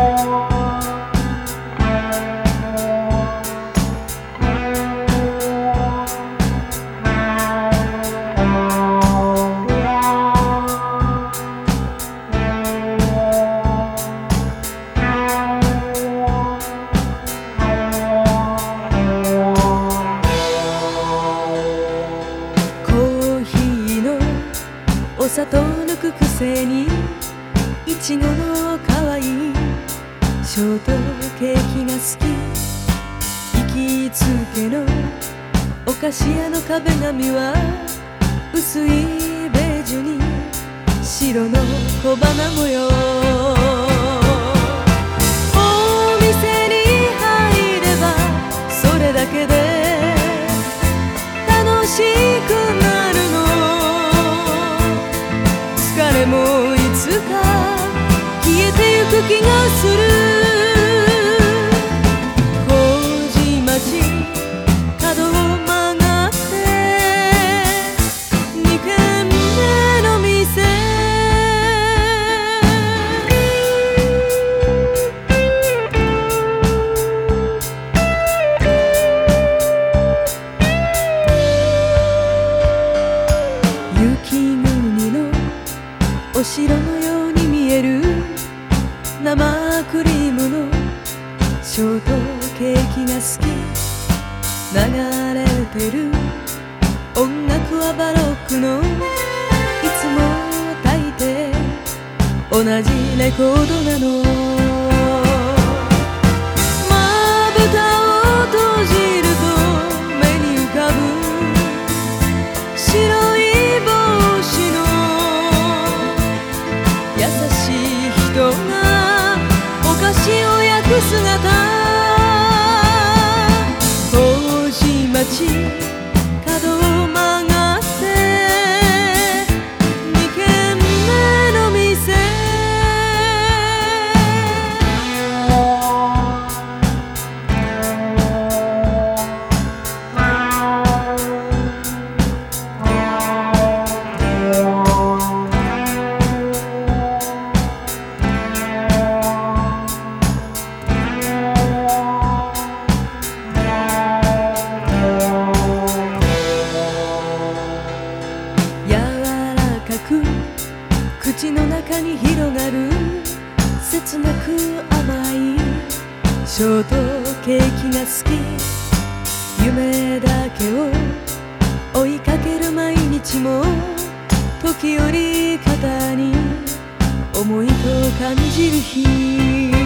コーヒーのお砂糖抜くくせにいちごの可愛いショートケーキが好き行きつけのお菓子屋の壁紙は薄いベージュに白の小花模様お店に入ればそれだけで楽しくなるの疲れもいつか消えてゆく気がするクリームのショートケーキが好き。流れてる。音楽はバロックの。いつも大抵同じレコードなの。切なく甘いショートケーキが好き。夢だけを追いかける毎日も時折肩に思いと感じる日。